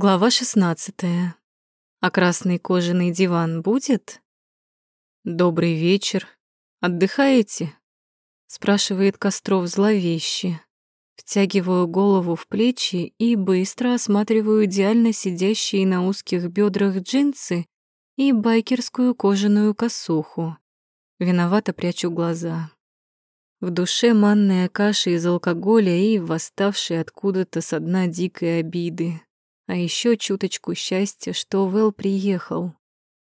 Глава 16. А красный кожаный диван будет? Добрый вечер. Отдыхаете? спрашивает Костров зловеще. Втягиваю голову в плечи и быстро осматриваю идеально сидящие на узких бедрах джинсы и байкерскую кожаную косуху. Виновато прячу глаза. В душе манная каша из алкоголя и восставшей откуда-то со дна дикой обиды. А еще чуточку счастья, что Вэл приехал.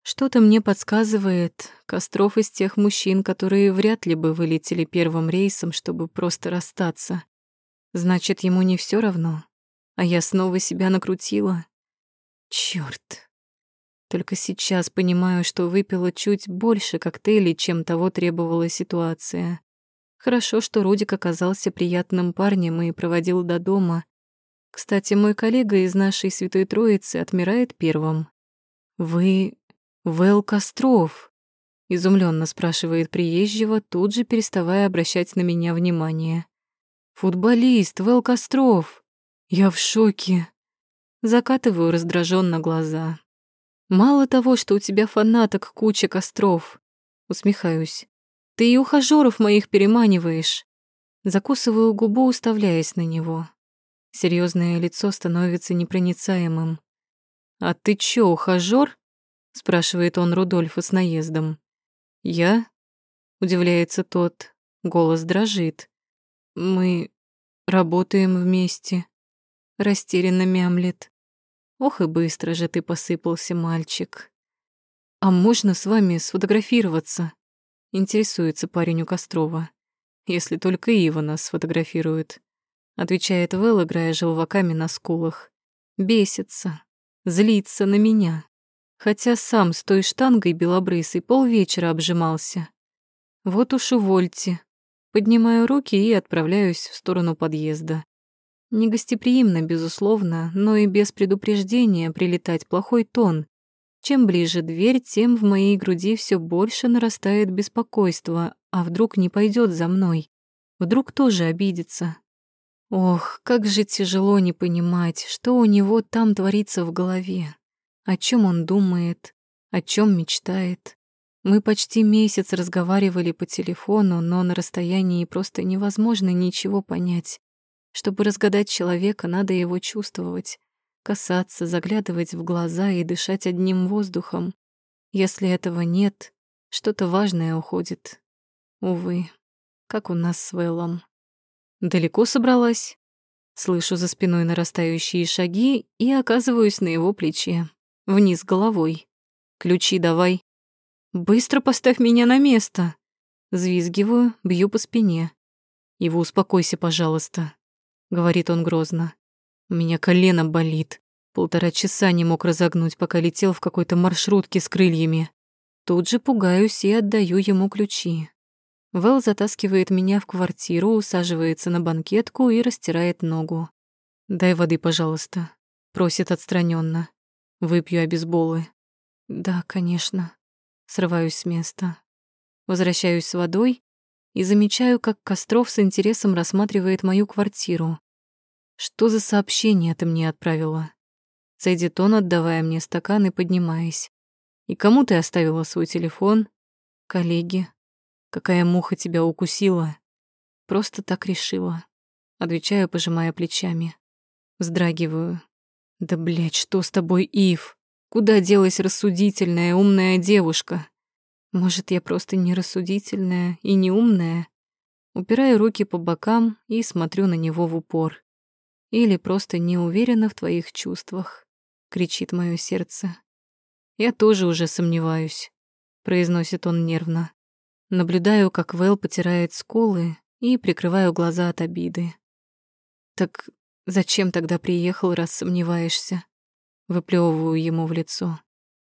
Что-то мне подсказывает, Костров из тех мужчин, которые вряд ли бы вылетели первым рейсом, чтобы просто расстаться. Значит, ему не все равно. А я снова себя накрутила. Черт! Только сейчас понимаю, что выпила чуть больше коктейлей, чем того требовала ситуация. Хорошо, что Рудик оказался приятным парнем и проводил до дома, кстати, мой коллега из нашей Святой Троицы отмирает первым. «Вы Вэл Костров?» — изумленно спрашивает приезжего, тут же переставая обращать на меня внимание. «Футболист Вэл Костров! Я в шоке!» Закатываю раздраженно глаза. «Мало того, что у тебя фанаток куча костров!» Усмехаюсь. «Ты и ухажёров моих переманиваешь!» Закусываю губу, уставляясь на него. Серьезное лицо становится непроницаемым. «А ты чё, ухажёр?» — спрашивает он Рудольфа с наездом. «Я?» — удивляется тот. Голос дрожит. «Мы работаем вместе», — растерянно мямлет. «Ох и быстро же ты посыпался, мальчик». «А можно с вами сфотографироваться?» — интересуется парень у Кострова. «Если только Ива нас сфотографирует» отвечает Вэл, играя желваками на скулах. Бесится, злится на меня. Хотя сам с той штангой белобрысой полвечера обжимался. Вот уж увольте. Поднимаю руки и отправляюсь в сторону подъезда. Негостеприимно, безусловно, но и без предупреждения прилетать плохой тон. Чем ближе дверь, тем в моей груди все больше нарастает беспокойство, а вдруг не пойдет за мной. Вдруг тоже обидится, Ох, как же тяжело не понимать, что у него там творится в голове, о чем он думает, о чем мечтает. Мы почти месяц разговаривали по телефону, но на расстоянии просто невозможно ничего понять. Чтобы разгадать человека, надо его чувствовать, касаться, заглядывать в глаза и дышать одним воздухом. Если этого нет, что-то важное уходит. Увы, как у нас с Вэллом. Далеко собралась? Слышу за спиной нарастающие шаги и оказываюсь на его плече, вниз головой. Ключи давай. Быстро поставь меня на место. Звизгиваю, бью по спине. Его успокойся, пожалуйста, говорит он грозно. У меня колено болит. Полтора часа не мог разогнуть, пока летел в какой-то маршрутке с крыльями. Тут же пугаюсь и отдаю ему ключи. Вэл затаскивает меня в квартиру, усаживается на банкетку и растирает ногу. «Дай воды, пожалуйста», — просит отстраненно. «Выпью обезболы». «Да, конечно». Срываюсь с места. Возвращаюсь с водой и замечаю, как Костров с интересом рассматривает мою квартиру. «Что за сообщение ты мне отправила?» Цедит он, отдавая мне стакан и поднимаясь. «И кому ты оставила свой телефон?» «Коллеге», Какая муха тебя укусила? Просто так решила. Отвечаю, пожимая плечами. Вздрагиваю. Да, блядь, что с тобой, Ив? Куда делась рассудительная, умная девушка? Может, я просто нерассудительная и не умная? Упираю руки по бокам и смотрю на него в упор. Или просто не уверена в твоих чувствах, кричит мое сердце. Я тоже уже сомневаюсь, произносит он нервно. Наблюдаю, как Вэл потирает скулы и прикрываю глаза от обиды. «Так зачем тогда приехал, раз сомневаешься?» Выплёвываю ему в лицо.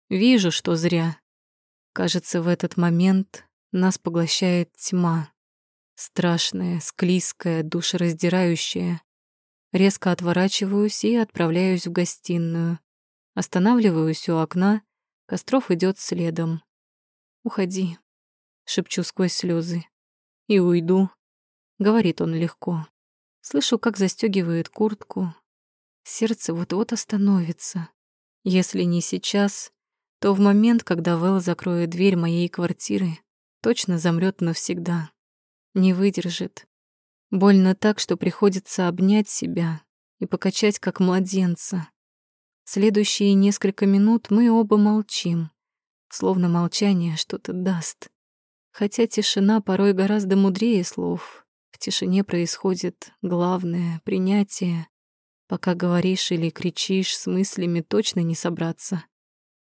«Вижу, что зря. Кажется, в этот момент нас поглощает тьма. Страшная, склизкая, душераздирающая. Резко отворачиваюсь и отправляюсь в гостиную. Останавливаюсь у окна, Костров идет следом. «Уходи, шепчу сквозь слезы. И уйду, говорит он легко. Слышу, как застегивает куртку. Сердце вот-вот остановится. Если не сейчас, то в момент, когда Вэл закроет дверь моей квартиры, точно замрет навсегда. Не выдержит. Больно так, что приходится обнять себя и покачать, как младенца. Следующие несколько минут мы оба молчим, словно молчание что-то даст. Хотя тишина порой гораздо мудрее слов. В тишине происходит главное — принятие. Пока говоришь или кричишь, с мыслями точно не собраться.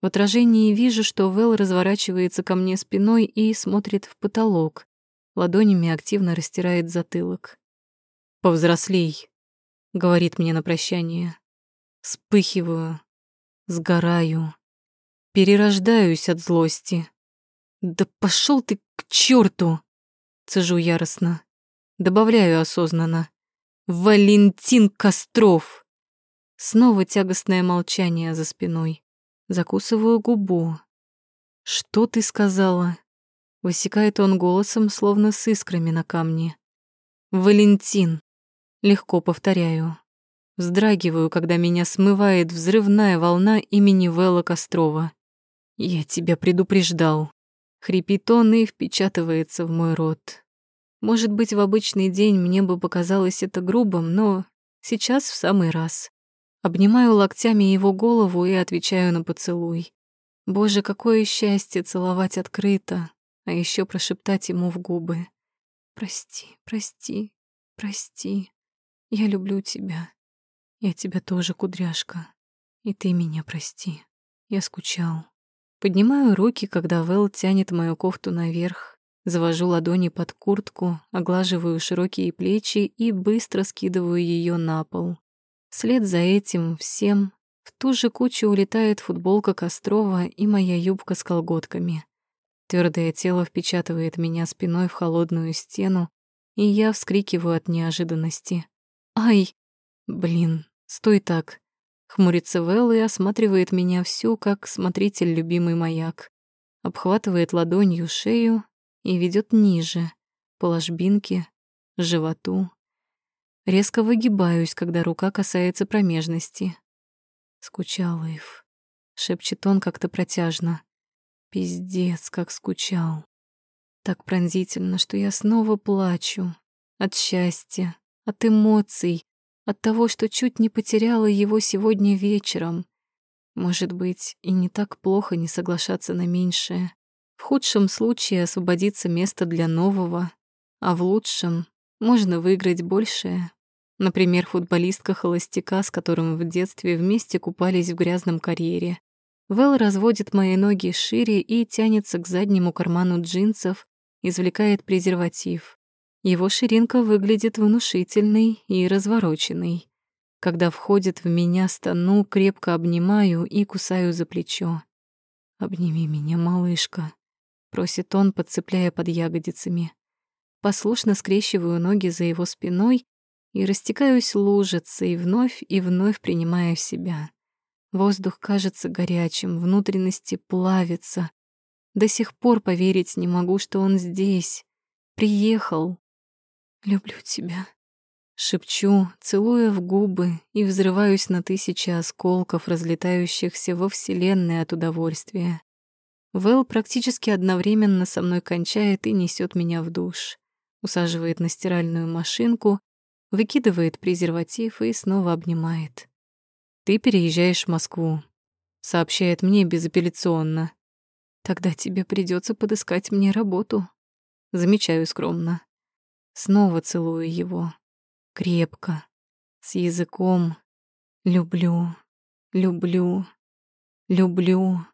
В отражении вижу, что Вэл разворачивается ко мне спиной и смотрит в потолок. Ладонями активно растирает затылок. «Повзрослей», — говорит мне на прощание. Вспыхиваю, сгораю, перерождаюсь от злости. «Да пошел ты к черту! цежу яростно. Добавляю осознанно. «Валентин Костров!» Снова тягостное молчание за спиной. Закусываю губу. «Что ты сказала?» Высекает он голосом, словно с искрами на камне. «Валентин!» Легко повторяю. Вздрагиваю, когда меня смывает взрывная волна имени Вэлла Кострова. «Я тебя предупреждал». Хрипит он и впечатывается в мой рот. Может быть, в обычный день мне бы показалось это грубым, но сейчас в самый раз. Обнимаю локтями его голову и отвечаю на поцелуй. Боже, какое счастье целовать открыто, а еще прошептать ему в губы. «Прости, прости, прости, я люблю тебя. Я тебя тоже, кудряшка. И ты меня прости. Я скучал». Поднимаю руки, когда Вэл тянет мою кофту наверх, завожу ладони под куртку, оглаживаю широкие плечи и быстро скидываю ее на пол. Вслед за этим всем в ту же кучу улетает футболка Кострова и моя юбка с колготками. Твердое тело впечатывает меня спиной в холодную стену, и я вскрикиваю от неожиданности. «Ай! Блин, стой так!» Хмурится Вэл и осматривает меня всю, как смотритель любимый маяк. Обхватывает ладонью шею и ведет ниже, по ложбинке, животу, Резко выгибаюсь, когда рука касается промежности. Скучал Ив. Шепчет он как-то протяжно. Пиздец, как скучал. Так пронзительно, что я снова плачу. От счастья, от эмоций, от того, что чуть не потеряла его сегодня вечером. Может быть, и не так плохо не соглашаться на меньшее. В худшем случае освободиться место для нового, а в лучшем можно выиграть большее. Например, футболистка-холостяка, с которым в детстве вместе купались в грязном карьере. Вэл разводит мои ноги шире и тянется к заднему карману джинсов, извлекает презерватив. Его ширинка выглядит внушительной и развороченной. Когда входит в меня, стану, крепко обнимаю и кусаю за плечо. «Обними меня, малышка», — просит он, подцепляя под ягодицами. Послушно скрещиваю ноги за его спиной и растекаюсь лужицей, вновь и вновь принимая в себя. Воздух кажется горячим, внутренности плавятся. До сих пор поверить не могу, что он здесь. Приехал. Люблю тебя. Шепчу, целуя в губы и взрываюсь на тысячи осколков, разлетающихся во вселенной от удовольствия. Вэл практически одновременно со мной кончает и несет меня в душ. Усаживает на стиральную машинку выкидывает презерватив и снова обнимает. «Ты переезжаешь в Москву», — сообщает мне безапелляционно. «Тогда тебе придется подыскать мне работу». Замечаю скромно. Снова целую его. Крепко. С языком. Люблю. Люблю. Люблю.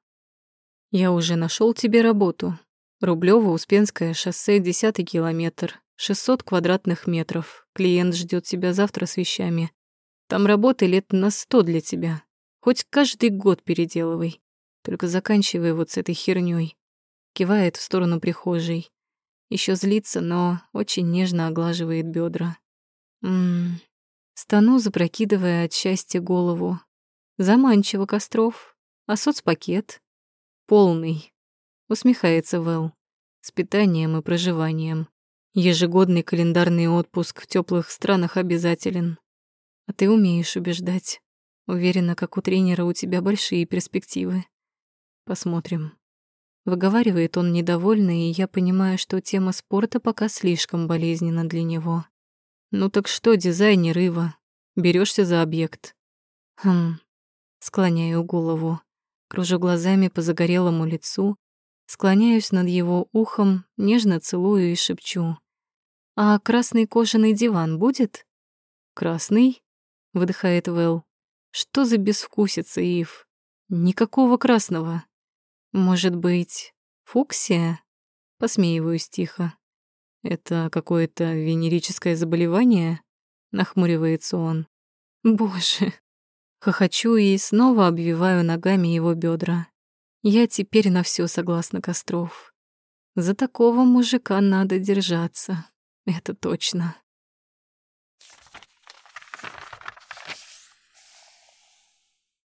Я уже нашел тебе работу. Рублёво-Успенское шоссе, десятый километр. 600 квадратных метров. Клиент ждет тебя завтра с вещами. Там работы лет на сто для тебя. Хоть каждый год переделывай. Только заканчивай вот с этой херней. Кивает в сторону прихожей. Еще злится, но очень нежно оглаживает бедра. Ммм. Стану, запрокидывая от счастья голову. Заманчиво, Костров. А соцпакет? Полный. Усмехается Вэл. С питанием и проживанием. Ежегодный календарный отпуск в теплых странах обязателен. А ты умеешь убеждать. Уверена, как у тренера у тебя большие перспективы. Посмотрим. Выговаривает он недовольно, и я понимаю, что тема спорта пока слишком болезненна для него. Ну так что, дизайнер Ива, берешься за объект? Хм. Склоняю голову, кружу глазами по загорелому лицу, склоняюсь над его ухом, нежно целую и шепчу. «А красный кожаный диван будет?» «Красный?» — выдыхает Вэл. «Что за безвкусица, Ив? Никакого красного. Может быть, фуксия?» Посмеиваюсь тихо. «Это какое-то венерическое заболевание?» — нахмуривается он. «Боже!» Хохочу и снова обвиваю ногами его бедра. Я теперь на все согласна, Костров. За такого мужика надо держаться, это точно.